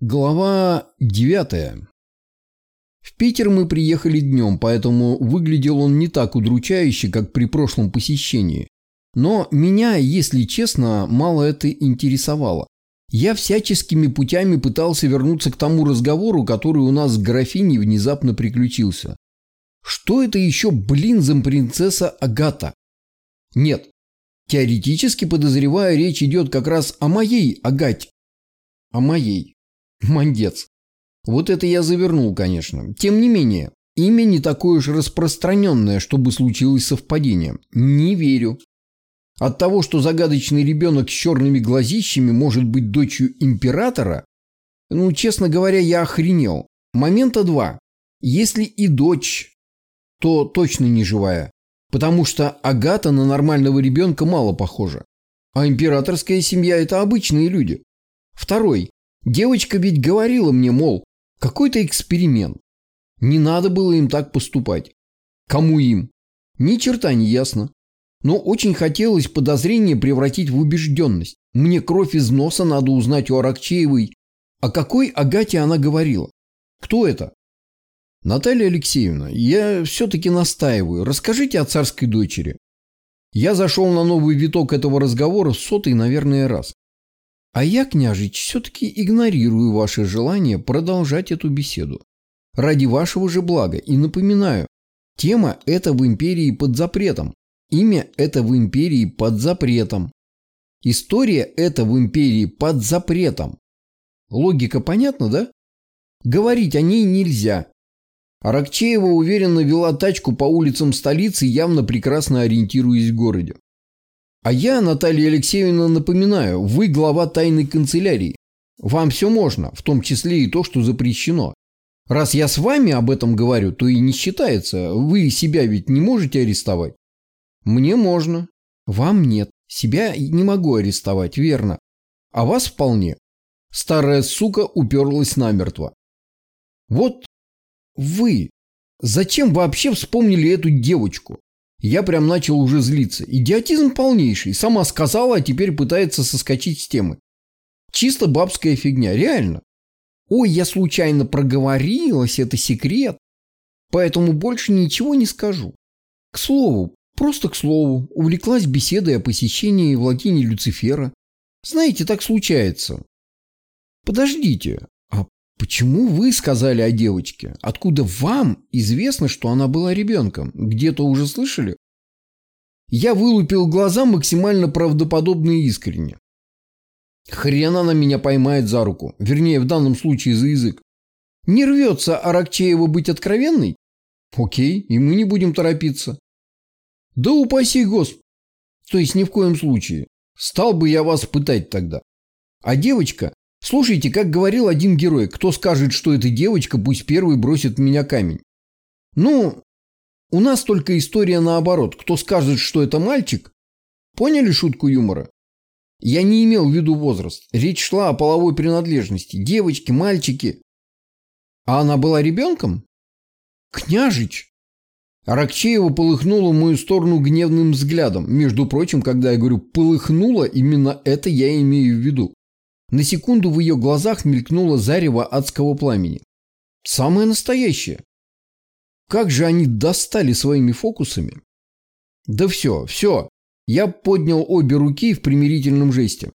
Глава 9. В Питер мы приехали днем, поэтому выглядел он не так удручающе, как при прошлом посещении. Но меня, если честно, мало это интересовало. Я всяческими путями пытался вернуться к тому разговору, который у нас с графиней внезапно приключился. Что это еще, блин, за принцесса Агата? Нет, теоретически подозреваю, речь идет как раз о моей Агате. О моей. Мандец. Вот это я завернул, конечно. Тем не менее, имя не такое уж распространенное, чтобы случилось совпадение. Не верю. От того, что загадочный ребенок с черными глазищами может быть дочерью императора, ну, честно говоря, я охренел. Момента два. Если и дочь, то точно не живая. Потому что Агата на нормального ребенка мало похожа. А императорская семья – это обычные люди. Второй. Девочка ведь говорила мне, мол, какой-то эксперимент. Не надо было им так поступать. Кому им? Ни черта не ясно. Но очень хотелось подозрение превратить в убежденность. Мне кровь из носа надо узнать у Аракчеевой. О какой Агате она говорила? Кто это? Наталья Алексеевна, я все-таки настаиваю. Расскажите о царской дочери. Я зашел на новый виток этого разговора в сотый, наверное, раз. А я, княжич, все-таки игнорирую ваше желание продолжать эту беседу. Ради вашего же блага. И напоминаю, тема эта в империи под запретом. Имя это в империи под запретом. История это в империи под запретом. Логика понятна, да? Говорить о ней нельзя. Аракчеева уверенно вела тачку по улицам столицы, явно прекрасно ориентируясь в городе. А я, Наталья Алексеевна, напоминаю, вы глава тайной канцелярии. Вам все можно, в том числе и то, что запрещено. Раз я с вами об этом говорю, то и не считается. Вы себя ведь не можете арестовать. Мне можно. Вам нет. Себя не могу арестовать, верно. А вас вполне. Старая сука уперлась намертво. Вот вы. Зачем вообще вспомнили эту девочку? Я прям начал уже злиться. Идиотизм полнейший. Сама сказала, а теперь пытается соскочить с темы. Чисто бабская фигня, реально. Ой, я случайно проговорилась, это секрет. Поэтому больше ничего не скажу. К слову, просто к слову, увлеклась беседой о посещении владения Люцифера. Знаете, так случается. Подождите, почему вы сказали о девочке? Откуда вам известно, что она была ребенком? Где-то уже слышали? Я вылупил глаза максимально правдоподобно и искренне. Хрен она меня поймает за руку. Вернее, в данном случае за язык. Не рвется Аракчеева быть откровенной? Окей, и мы не будем торопиться. Да упаси Господь. То есть ни в коем случае. Стал бы я вас пытать тогда. А девочка Слушайте, как говорил один герой, кто скажет, что это девочка, пусть первый бросит в меня камень. Ну, у нас только история наоборот. Кто скажет, что это мальчик? Поняли шутку юмора? Я не имел в виду возраст. Речь шла о половой принадлежности. Девочки, мальчики. А она была ребенком? Княжич! Аракчеева полыхнула в мою сторону гневным взглядом. Между прочим, когда я говорю «полыхнула», именно это я имею в виду. На секунду в ее глазах мелькнуло зарево адского пламени. Самое настоящее. Как же они достали своими фокусами? Да все, все. Я поднял обе руки в примирительном жесте.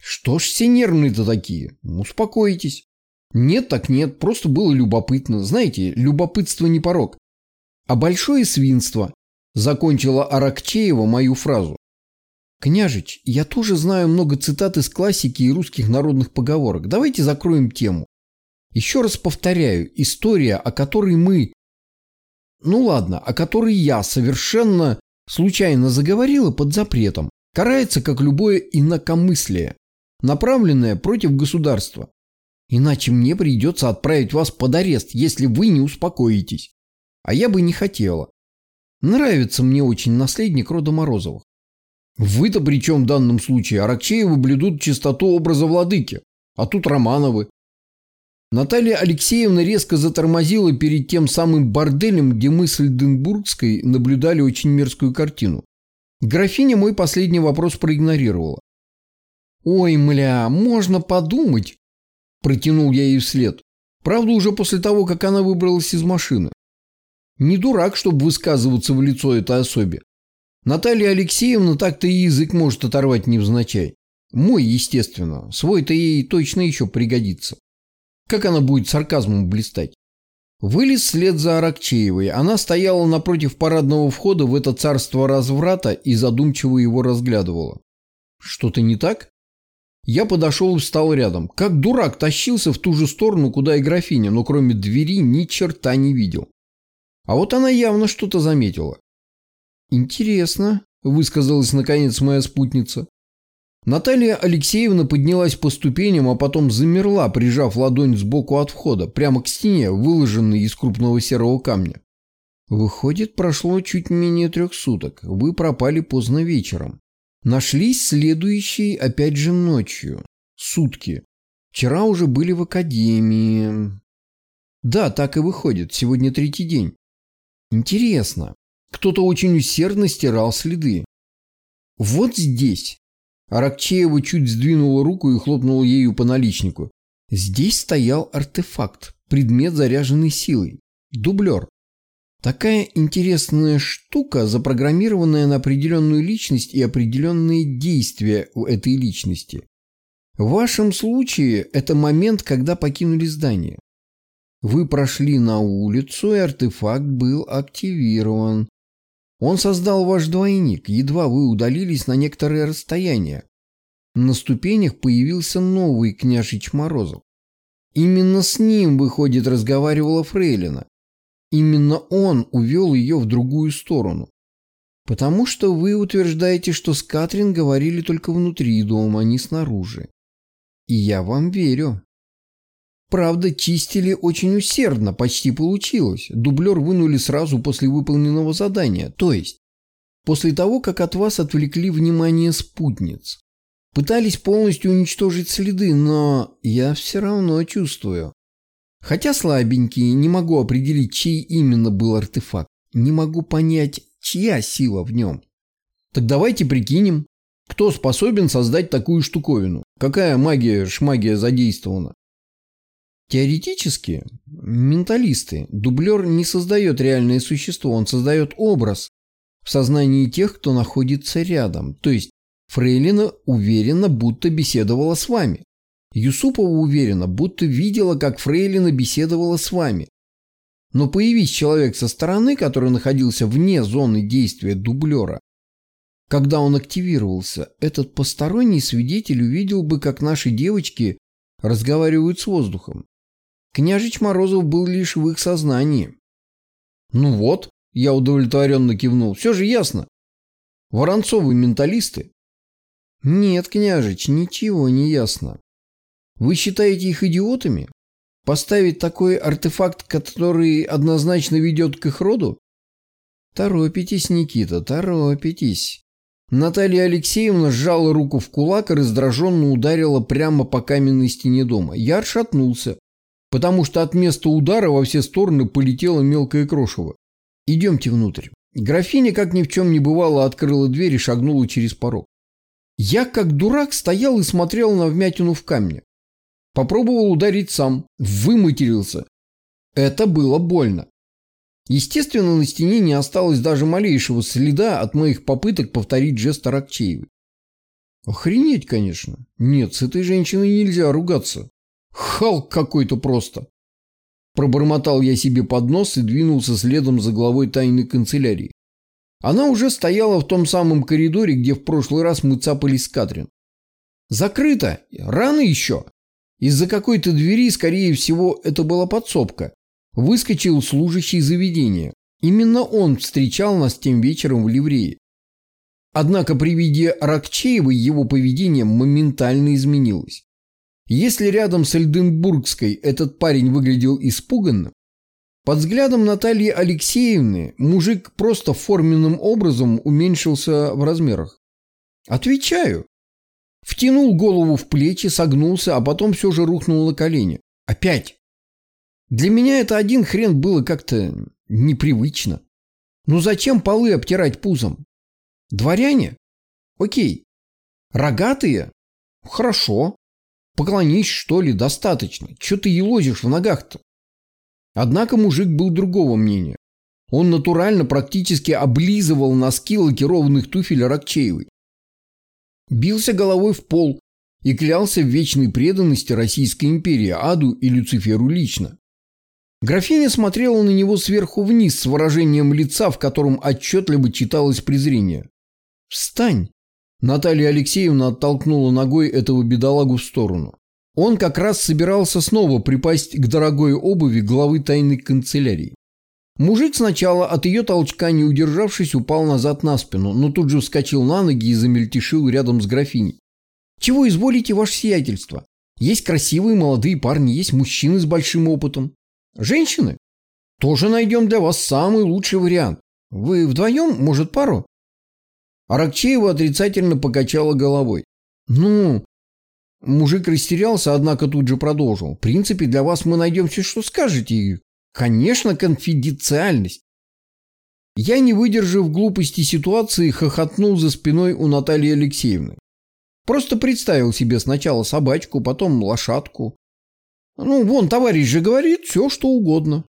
Что ж все нервные-то такие? Ну, успокойтесь. Нет так нет, просто было любопытно. Знаете, любопытство не порог. А большое свинство закончила Аракчеева мою фразу. «Княжич, я тоже знаю много цитат из классики и русских народных поговорок. Давайте закроем тему. Еще раз повторяю, история, о которой мы... Ну ладно, о которой я совершенно случайно заговорила под запретом, карается как любое инакомыслие, направленное против государства. Иначе мне придется отправить вас под арест, если вы не успокоитесь. А я бы не хотела. Нравится мне очень наследник рода Морозовых. Вы-то при чем в данном случае? Аракчеевы блюдут чистоту образа владыки. А тут Романовы. Наталья Алексеевна резко затормозила перед тем самым борделем, где мы с Эльденбургской наблюдали очень мерзкую картину. Графиня мой последний вопрос проигнорировала. «Ой, мля, можно подумать. Протянул я ей вслед. Правда, уже после того, как она выбралась из машины. Не дурак, чтобы высказываться в лицо этой особе. Наталья Алексеевна так-то и язык может оторвать невзначай. Мой, естественно. Свой-то ей точно еще пригодится. Как она будет сарказмом блистать? Вылез вслед за Аракчеевой. Она стояла напротив парадного входа в это царство разврата и задумчиво его разглядывала. Что-то не так? Я подошел и встал рядом. Как дурак тащился в ту же сторону, куда и графиня, но кроме двери ни черта не видел. А вот она явно что-то заметила. «Интересно», – высказалась наконец моя спутница. Наталья Алексеевна поднялась по ступеням, а потом замерла, прижав ладонь сбоку от входа, прямо к стене, выложенной из крупного серого камня. «Выходит, прошло чуть менее трех суток. Вы пропали поздно вечером. Нашлись следующие опять же ночью. Сутки. Вчера уже были в академии. Да, так и выходит. Сегодня третий день. Интересно. Кто-то очень усердно стирал следы. Вот здесь. Аракчеева чуть сдвинула руку и хлопнула ею по наличнику. Здесь стоял артефакт, предмет, заряженный силой. Дублер. Такая интересная штука, запрограммированная на определенную личность и определенные действия у этой личности. В вашем случае это момент, когда покинули здание. Вы прошли на улицу, и артефакт был активирован. Он создал ваш двойник, едва вы удалились на некоторое расстояние. На ступенях появился новый княжич Морозов. Именно с ним, выходит, разговаривала Фрейлина. Именно он увел ее в другую сторону. Потому что вы утверждаете, что с Катрин говорили только внутри дома, а не снаружи. И я вам верю. Правда, чистили очень усердно, почти получилось. Дублер вынули сразу после выполненного задания, то есть после того, как от вас отвлекли внимание спутниц. Пытались полностью уничтожить следы, но я все равно чувствую. Хотя слабенький, не могу определить, чей именно был артефакт. Не могу понять, чья сила в нем. Так давайте прикинем, кто способен создать такую штуковину. Какая магия, шмагия задействована. Теоретически, менталисты, дублер не создает реальное существо, он создает образ в сознании тех, кто находится рядом. То есть Фрейлина уверенно будто беседовала с вами. Юсупова уверена, будто видела, как Фрейлина беседовала с вами. Но появись человек со стороны, который находился вне зоны действия дублера, когда он активировался, этот посторонний свидетель увидел бы, как наши девочки разговаривают с воздухом. Княжич Морозов был лишь в их сознании. Ну вот, я удовлетворенно кивнул, все же ясно. Воронцовы менталисты. Нет, княжич, ничего не ясно. Вы считаете их идиотами? Поставить такой артефакт, который однозначно ведет к их роду? Торопитесь, Никита, торопитесь. Наталья Алексеевна сжала руку в кулак и раздраженно ударила прямо по каменной стене дома. Я отшатнулся потому что от места удара во все стороны полетело мелкое крошево. «Идемте внутрь». Графиня, как ни в чем не бывало, открыла дверь и шагнула через порог. Я, как дурак, стоял и смотрел на вмятину в камне. Попробовал ударить сам, выматерился. Это было больно. Естественно, на стене не осталось даже малейшего следа от моих попыток повторить жест Аракчеевой. Охренеть, конечно. Нет, с этой женщиной нельзя ругаться. Халк какой-то просто. Пробормотал я себе под нос и двинулся следом за главой тайной канцелярии. Она уже стояла в том самом коридоре, где в прошлый раз мы цапались с Катрин. Закрыто. Рано еще. Из-за какой-то двери, скорее всего, это была подсобка. Выскочил служащий заведения. Именно он встречал нас тем вечером в ливрее. Однако при виде Ракчеева его поведение моментально изменилось. Если рядом с Эльденбургской этот парень выглядел испуганным, под взглядом Натальи Алексеевны мужик просто форменным образом уменьшился в размерах. Отвечаю. Втянул голову в плечи, согнулся, а потом все же рухнул на колени. Опять. Для меня это один хрен было как-то непривычно. Ну зачем полы обтирать пузом? Дворяне? Окей. Рогатые? Хорошо. Поклонись, что ли, достаточно. Че ты елозишь в ногах-то? Однако мужик был другого мнения. Он натурально практически облизывал носки лакированных туфель Рокчеевой. Бился головой в пол и клялся в вечной преданности Российской империи, Аду и Люциферу лично. Графиня смотрела на него сверху вниз с выражением лица, в котором отчетливо читалось презрение. «Встань!» Наталья Алексеевна оттолкнула ногой этого бедолагу в сторону. Он как раз собирался снова припасть к дорогой обуви главы тайной канцелярии. Мужик сначала от ее толчка, не удержавшись, упал назад на спину, но тут же вскочил на ноги и замельтешил рядом с графиней. «Чего изволите, ваше сиятельство? Есть красивые молодые парни, есть мужчины с большим опытом. Женщины? Тоже найдем для вас самый лучший вариант. Вы вдвоем, может, пару?» Аракчеева отрицательно покачала головой. «Ну...» Мужик растерялся, однако тут же продолжил. «В принципе, для вас мы найдем все, что скажете. конечно, конфиденциальность». Я, не выдержав глупости ситуации, хохотнул за спиной у Натальи Алексеевны. Просто представил себе сначала собачку, потом лошадку. Ну, вон, товарищ же говорит все, что угодно.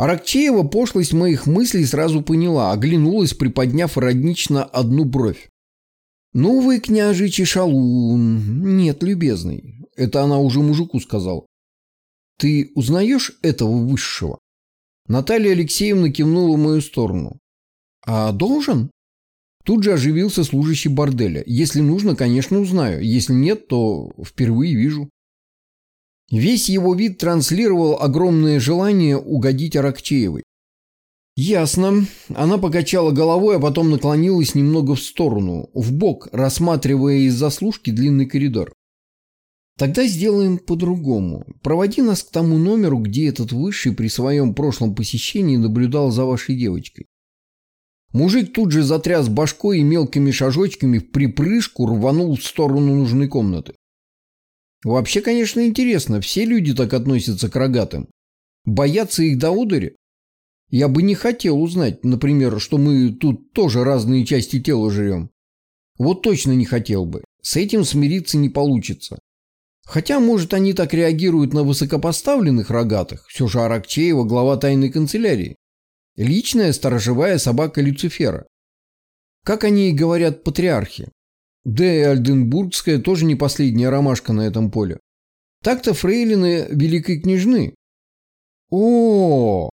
Аракчеева пошлость моих мыслей сразу поняла, оглянулась, приподняв роднично одну бровь. «Ну вы, княжичий шалун, нет, любезный, это она уже мужику сказала. Ты узнаешь этого высшего?» Наталья Алексеевна кивнула в мою сторону. «А должен?» Тут же оживился служащий борделя. «Если нужно, конечно, узнаю. Если нет, то впервые вижу». Весь его вид транслировал огромное желание угодить Аракчеевой. «Ясно». Она покачала головой, а потом наклонилась немного в сторону, в бок, рассматривая из заслужки длинный коридор. «Тогда сделаем по-другому. Проводи нас к тому номеру, где этот высший при своем прошлом посещении наблюдал за вашей девочкой». Мужик тут же затряс башкой и мелкими шажочками в припрыжку рванул в сторону нужной комнаты. Вообще, конечно, интересно, все люди так относятся к рогатым. Боятся их до удари? Я бы не хотел узнать, например, что мы тут тоже разные части тела жрем. Вот точно не хотел бы. С этим смириться не получится. Хотя, может, они так реагируют на высокопоставленных рогатых. Все же Аракчеева глава тайной канцелярии. Личная сторожевая собака Люцифера. Как они и говорят патриархи. Да и Альденбургская тоже не последняя ромашка на этом поле. Так-то фрейлины великой княжны. О,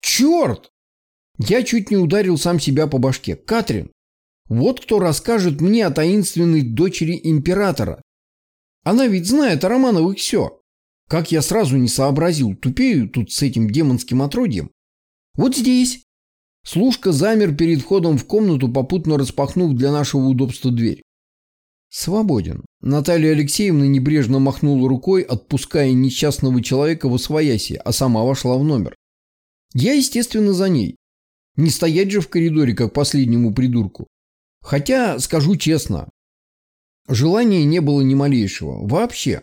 черт! Я чуть не ударил сам себя по башке. Катрин, вот кто расскажет мне о таинственной дочери императора. Она ведь знает о Романовых все. Как я сразу не сообразил, тупею тут с этим демонским отродьем. Вот здесь. Служка замер перед входом в комнату, попутно распахнув для нашего удобства дверь. «Свободен». Наталья Алексеевна небрежно махнула рукой, отпуская несчастного человека в освояси, а сама вошла в номер. Я, естественно, за ней. Не стоять же в коридоре, как последнему придурку. Хотя, скажу честно, желания не было ни малейшего. Вообще.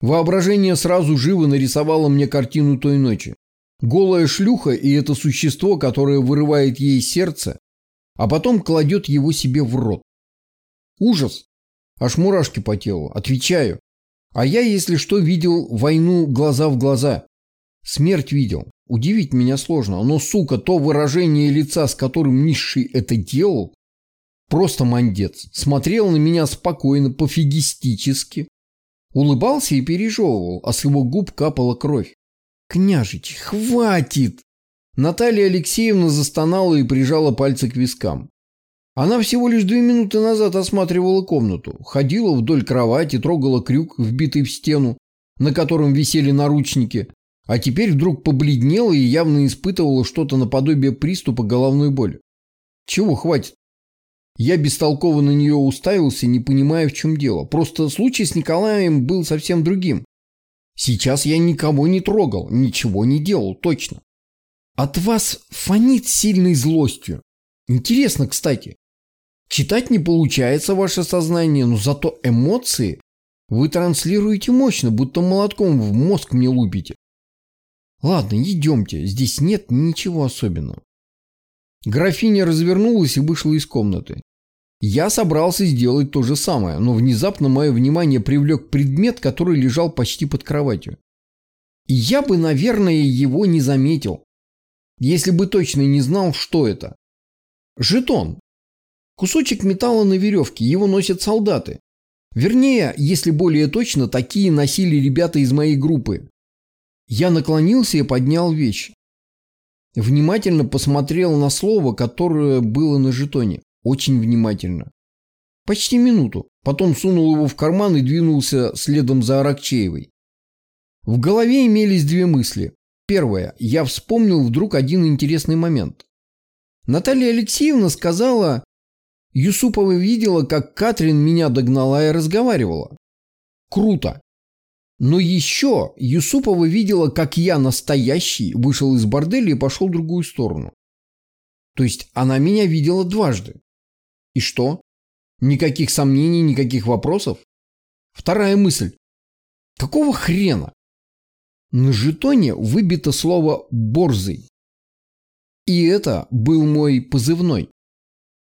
Воображение сразу живо нарисовало мне картину той ночи. Голая шлюха и это существо, которое вырывает ей сердце, а потом кладет его себе в рот. Ужас. Аж мурашки по телу. Отвечаю. А я, если что, видел войну глаза в глаза. Смерть видел. Удивить меня сложно. Но, сука, то выражение лица, с которым низший это делал, просто мандец. Смотрел на меня спокойно, пофигистически. Улыбался и пережевывал, а с его губ капала кровь. «Княжич, хватит!» Наталья Алексеевна застонала и прижала пальцы к вискам. Она всего лишь две минуты назад осматривала комнату, ходила вдоль кровати, трогала крюк, вбитый в стену, на котором висели наручники, а теперь вдруг побледнела и явно испытывала что-то наподобие приступа головной боли. Чего хватит? Я бестолково на нее уставился, не понимая, в чем дело. Просто случай с Николаем был совсем другим. Сейчас я никого не трогал, ничего не делал, точно. От вас фонит сильной злостью. Интересно, кстати, Читать не получается ваше сознание, но зато эмоции вы транслируете мощно, будто молотком в мозг мне лупите. Ладно, идемте, здесь нет ничего особенного. Графиня развернулась и вышла из комнаты. Я собрался сделать то же самое, но внезапно мое внимание привлек предмет, который лежал почти под кроватью. И я бы, наверное, его не заметил, если бы точно не знал, что это. Жетон. Кусочек металла на веревке, его носят солдаты. Вернее, если более точно, такие носили ребята из моей группы. Я наклонился и поднял вещь. Внимательно посмотрел на слово, которое было на жетоне. Очень внимательно. Почти минуту. Потом сунул его в карман и двинулся следом за Аракчеевой. В голове имелись две мысли. Первое. Я вспомнил вдруг один интересный момент. Наталья Алексеевна сказала, Юсупова видела, как Катрин меня догнала и разговаривала. Круто. Но еще Юсупова видела, как я настоящий вышел из борделя и пошел в другую сторону. То есть она меня видела дважды. И что? Никаких сомнений, никаких вопросов? Вторая мысль. Какого хрена? На жетоне выбито слово «борзый». И это был мой позывной.